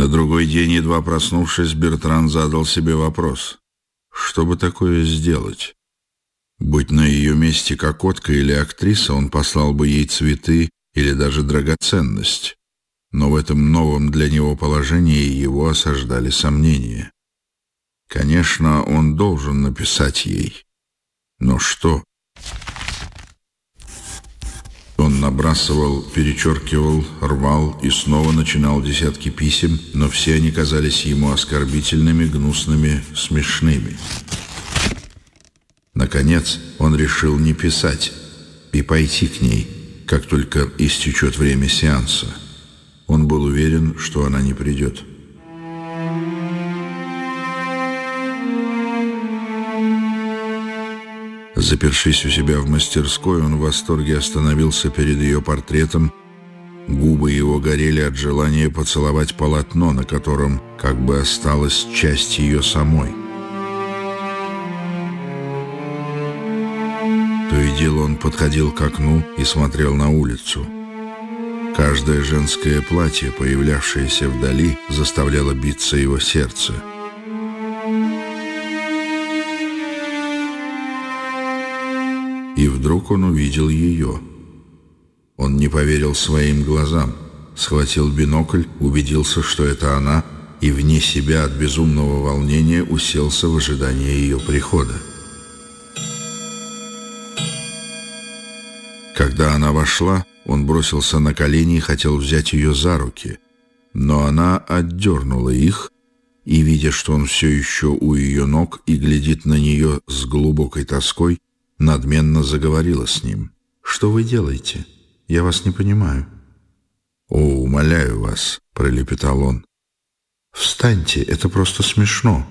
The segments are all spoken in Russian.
На другой день, едва проснувшись, Бертран задал себе вопрос. Что бы такое сделать? Будь на ее месте кокотка или актриса, он послал бы ей цветы или даже драгоценность. Но в этом новом для него положении его осаждали сомнения. Конечно, он должен написать ей. Но что? Набрасывал, перечеркивал, рвал и снова начинал десятки писем, но все они казались ему оскорбительными, гнусными, смешными. Наконец, он решил не писать и пойти к ней, как только истечет время сеанса. Он был уверен, что она не придет. Запершись у себя в мастерской, он в восторге остановился перед ее портретом. Губы его горели от желания поцеловать полотно, на котором как бы осталась часть ее самой. То и дело он подходил к окну и смотрел на улицу. Каждое женское платье, появлявшееся вдали, заставляло биться его сердце — вдруг он увидел ее. Он не поверил своим глазам, схватил бинокль, убедился, что это она, и вне себя от безумного волнения уселся в ожидании ее прихода. Когда она вошла, он бросился на колени и хотел взять ее за руки, но она отдернула их, и, видя, что он все еще у ее ног и глядит на нее с глубокой тоской, надменно заговорила с ним. «Что вы делаете? Я вас не понимаю». «О, умоляю вас», — пролепетал он. «Встаньте, это просто смешно».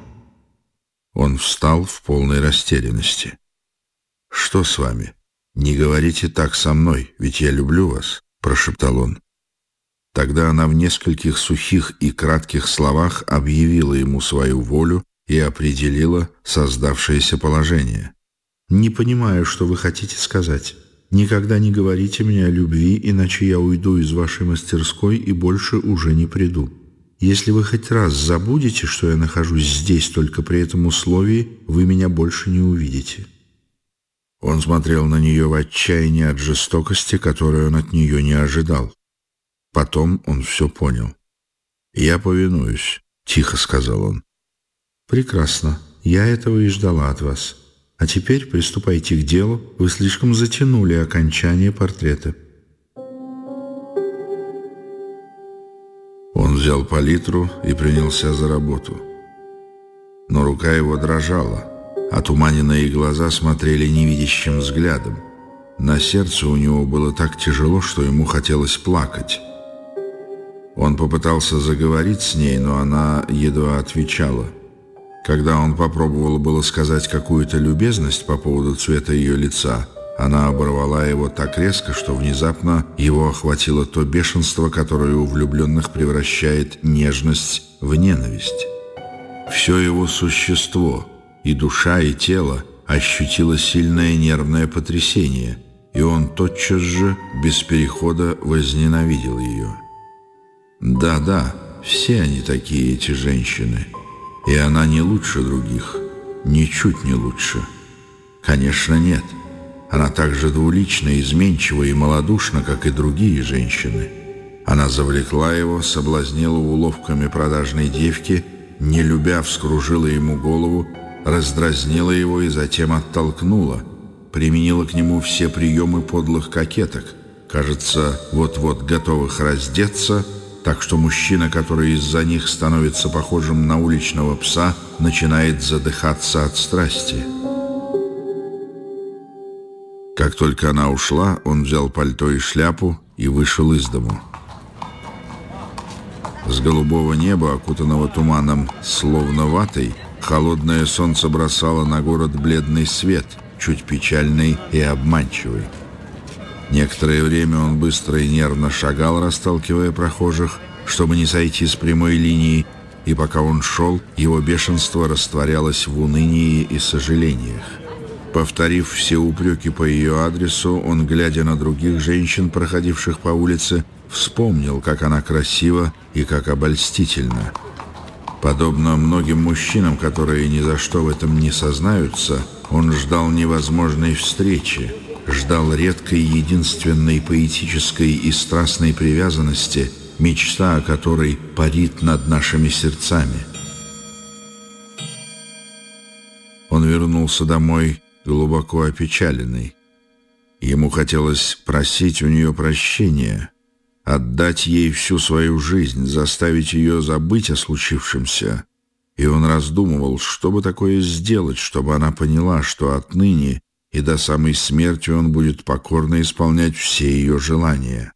Он встал в полной растерянности. «Что с вами? Не говорите так со мной, ведь я люблю вас», — прошептал он. Тогда она в нескольких сухих и кратких словах объявила ему свою волю и определила создавшееся положение. «Не понимаю, что вы хотите сказать. Никогда не говорите мне о любви, иначе я уйду из вашей мастерской и больше уже не приду. Если вы хоть раз забудете, что я нахожусь здесь только при этом условии, вы меня больше не увидите». Он смотрел на нее в отчаянии от жестокости, которую он от нее не ожидал. Потом он все понял. «Я повинуюсь», — тихо сказал он. «Прекрасно. Я этого и ждала от вас. А теперь приступайте к делу. Вы слишком затянули окончание портрета. Он взял палитру и принялся за работу. Но рука его дрожала. Отуманенные глаза смотрели невидящим взглядом. На сердце у него было так тяжело, что ему хотелось плакать. Он попытался заговорить с ней, но она едва отвечала – когда он попробовал было сказать какую-то любезность по поводу цвета ее лица, она оборвала его так резко, что внезапно его охватило то бешенство, которое у влюбленных превращает нежность в ненависть. Все его существо, и душа, и тело, ощутило сильное нервное потрясение, и он тотчас же, без перехода, возненавидел ее. Да-да, все они такие, эти женщины — и она не лучше других, ничуть не лучше. Конечно, нет. Она так же двулична, изменчива и малодушна, как и другие женщины. Она завлекла его, соблазнила уловками продажной девки, не любя, вскружила ему голову, раздразнила его и затем оттолкнула, применила к нему все приемы подлых кокеток, кажется, вот-вот готовых раздеться — так что мужчина, который из-за них становится похожим на уличного пса, начинает задыхаться от страсти. Как только она ушла, он взял пальто и шляпу и вышел из дому. С голубого неба, окутанного туманом, словно ватой, холодное солнце бросало на город бледный свет, чуть печальный и обманчивый. Некоторое время он быстро и нервно шагал, расталкивая прохожих, чтобы не сойти с прямой линии, и пока он шел, его бешенство растворялось в унынии и сожалениях. Повторив все упреки по ее адресу, он, глядя на других женщин, проходивших по улице, вспомнил, как она красива и как обольстительна. Подобно многим мужчинам, которые ни за что в этом не сознаются, он ждал невозможной встречи, ждал редкой, единственной поэтической и страстной привязанности, мечта о которой парит над нашими сердцами. Он вернулся домой глубоко опечаленный. Ему хотелось просить у нее прощения, отдать ей всю свою жизнь, заставить ее забыть о случившемся. И он раздумывал, что бы такое сделать, чтобы она поняла, что отныне и до самой смерти он будет покорно исполнять все ее желания.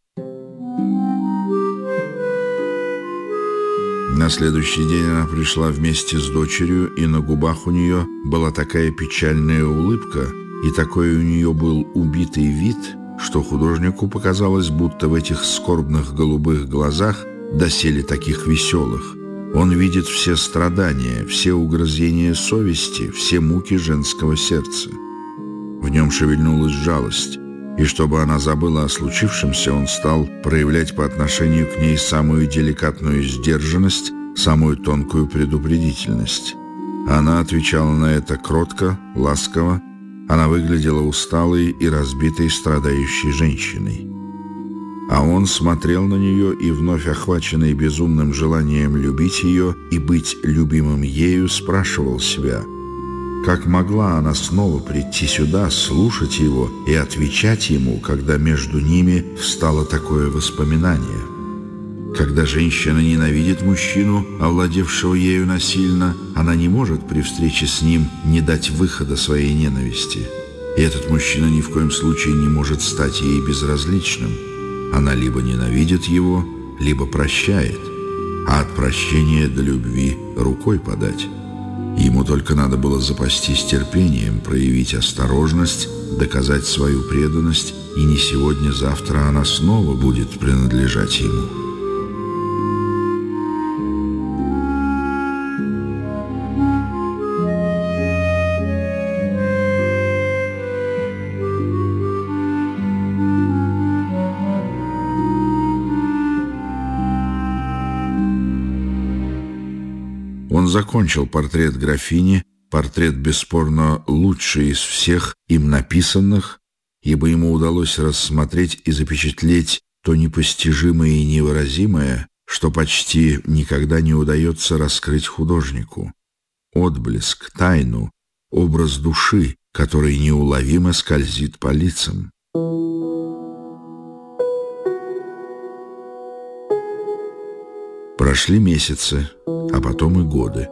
На следующий день она пришла вместе с дочерью, и на губах у нее была такая печальная улыбка, и такой у нее был убитый вид, что художнику показалось, будто в этих скорбных голубых глазах, доселе таких веселых, он видит все страдания, все угрызения совести, все муки женского сердца. В нем шевельнулась жалость, и чтобы она забыла о случившемся, он стал проявлять по отношению к ней самую деликатную сдержанность, самую тонкую предупредительность. Она отвечала на это кротко, ласково, она выглядела усталой и разбитой страдающей женщиной. А он смотрел на нее и, вновь охваченный безумным желанием любить ее и быть любимым ею, спрашивал себя – как могла она снова прийти сюда, слушать его и отвечать ему, когда между ними встало такое воспоминание? Когда женщина ненавидит мужчину, овладевшего ею насильно, она не может при встрече с ним не дать выхода своей ненависти. И этот мужчина ни в коем случае не может стать ей безразличным. Она либо ненавидит его, либо прощает, а от прощения до любви рукой подать. Ему только надо было запастись терпением, проявить осторожность, доказать свою преданность, и не сегодня-завтра она снова будет принадлежать ему. Закончил портрет графини, портрет бесспорно лучший из всех им написанных, ибо ему удалось рассмотреть и запечатлеть то непостижимое и невыразимое, что почти никогда не удается раскрыть художнику. Отблеск, тайну, образ души, который неуловимо скользит по лицам. Прошли месяцы, а потом и годы.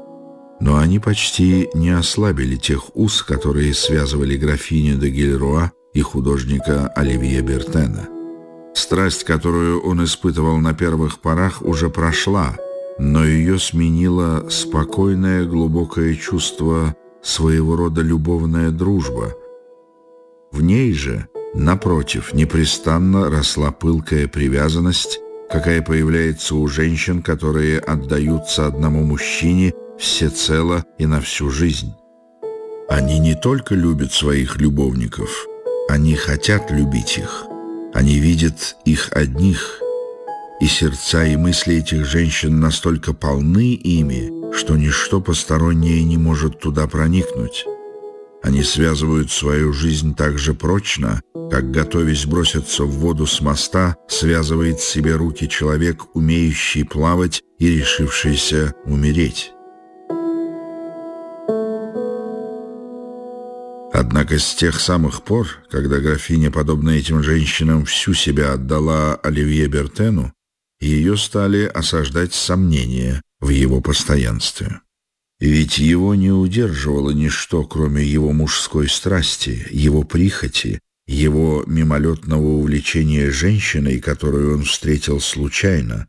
Но они почти не ослабили тех уз, которые связывали графиню де Гильруа и художника Оливье Бертена. Страсть, которую он испытывал на первых порах, уже прошла, но ее сменило спокойное глубокое чувство своего рода любовная дружба. В ней же, напротив, непрестанно росла пылкая привязанность, какая появляется у женщин, которые отдаются одному мужчине всецело и на всю жизнь. Они не только любят своих любовников, они хотят любить их. Они видят их одних, и сердца и мысли этих женщин настолько полны ими, что ничто постороннее не может туда проникнуть. Они связывают свою жизнь так же прочно, как, готовясь броситься в воду с моста, связывает себе руки человек, умеющий плавать и решившийся умереть. Однако с тех самых пор, когда графиня, подобно этим женщинам, всю себя отдала Оливье Бертену, ее стали осаждать сомнения в его постоянстве. Ведь его не удерживало ничто, кроме его мужской страсти, его прихоти, его мимолетного увлечения женщиной, которую он встретил случайно.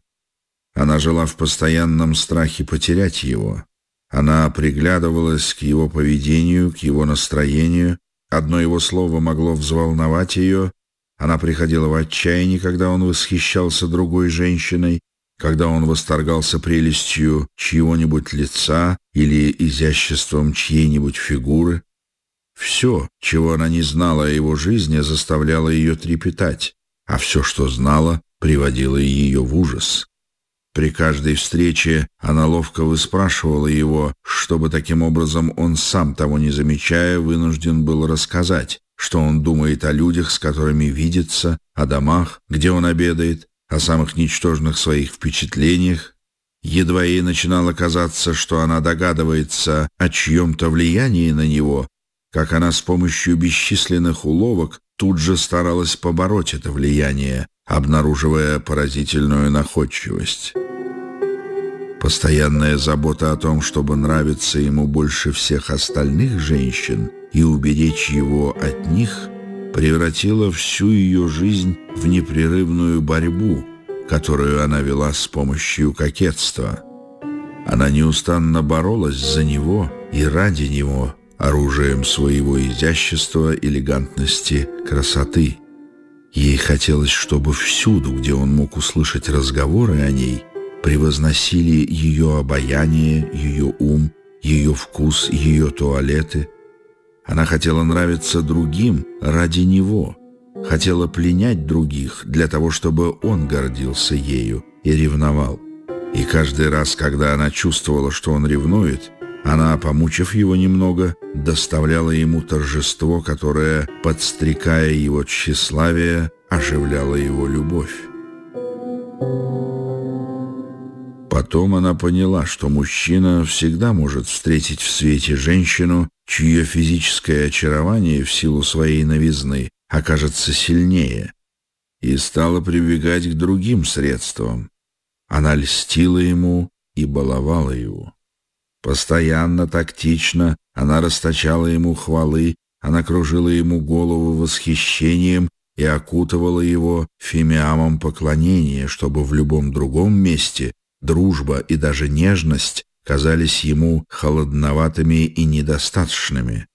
Она жила в постоянном страхе потерять его. Она приглядывалась к его поведению, к его настроению. Одно его слово могло взволновать ее. Она приходила в отчаяние, когда он восхищался другой женщиной, когда он восторгался прелестью чьего-нибудь лица или изяществом чьей-нибудь фигуры. Все, чего она не знала о его жизни, заставляло ее трепетать, а все, что знала, приводило ее в ужас. При каждой встрече она ловко выспрашивала его, чтобы таким образом он сам, того не замечая, вынужден был рассказать, что он думает о людях, с которыми видится, о домах, где он обедает, о самых ничтожных своих впечатлениях. Едва ей начинало казаться, что она догадывается о чьем-то влиянии на него, как она с помощью бесчисленных уловок тут же старалась побороть это влияние, обнаруживая поразительную находчивость. Постоянная забота о том, чтобы нравиться ему больше всех остальных женщин и уберечь его от них, превратила всю ее жизнь в непрерывную борьбу, которую она вела с помощью кокетства. Она неустанно боролась за него и ради него, оружием своего изящества, элегантности, красоты. Ей хотелось, чтобы всюду, где он мог услышать разговоры о ней – превозносили ее обаяние, ее ум, ее вкус, ее туалеты. Она хотела нравиться другим ради него, хотела пленять других для того, чтобы он гордился ею и ревновал. И каждый раз, когда она чувствовала, что он ревнует, она, помучив его немного, доставляла ему торжество, которое, подстрекая его тщеславие, оживляло его любовь. Потом она поняла, что мужчина всегда может встретить в свете женщину, чье физическое очарование в силу своей новизны окажется сильнее, и стала прибегать к другим средствам. Она льстила ему и баловала его. Постоянно, тактично она расточала ему хвалы, она кружила ему голову восхищением и окутывала его фимиамом поклонения, чтобы в любом другом месте дружба и даже нежность казались ему холодноватыми и недостаточными,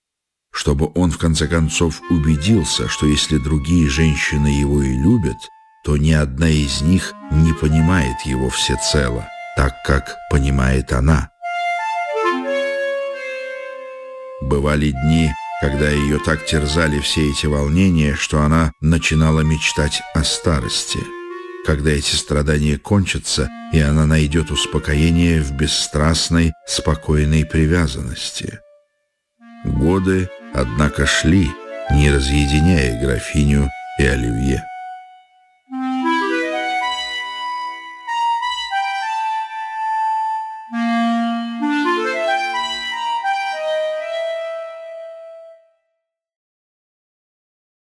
чтобы он в конце концов убедился, что если другие женщины его и любят, то ни одна из них не понимает его всецело, так как понимает она. Бывали дни, когда ее так терзали все эти волнения, что она начинала мечтать о старости – когда эти страдания кончатся, и она найдет успокоение в бесстрастной, спокойной привязанности. Годы, однако, шли, не разъединяя графиню и Оливье.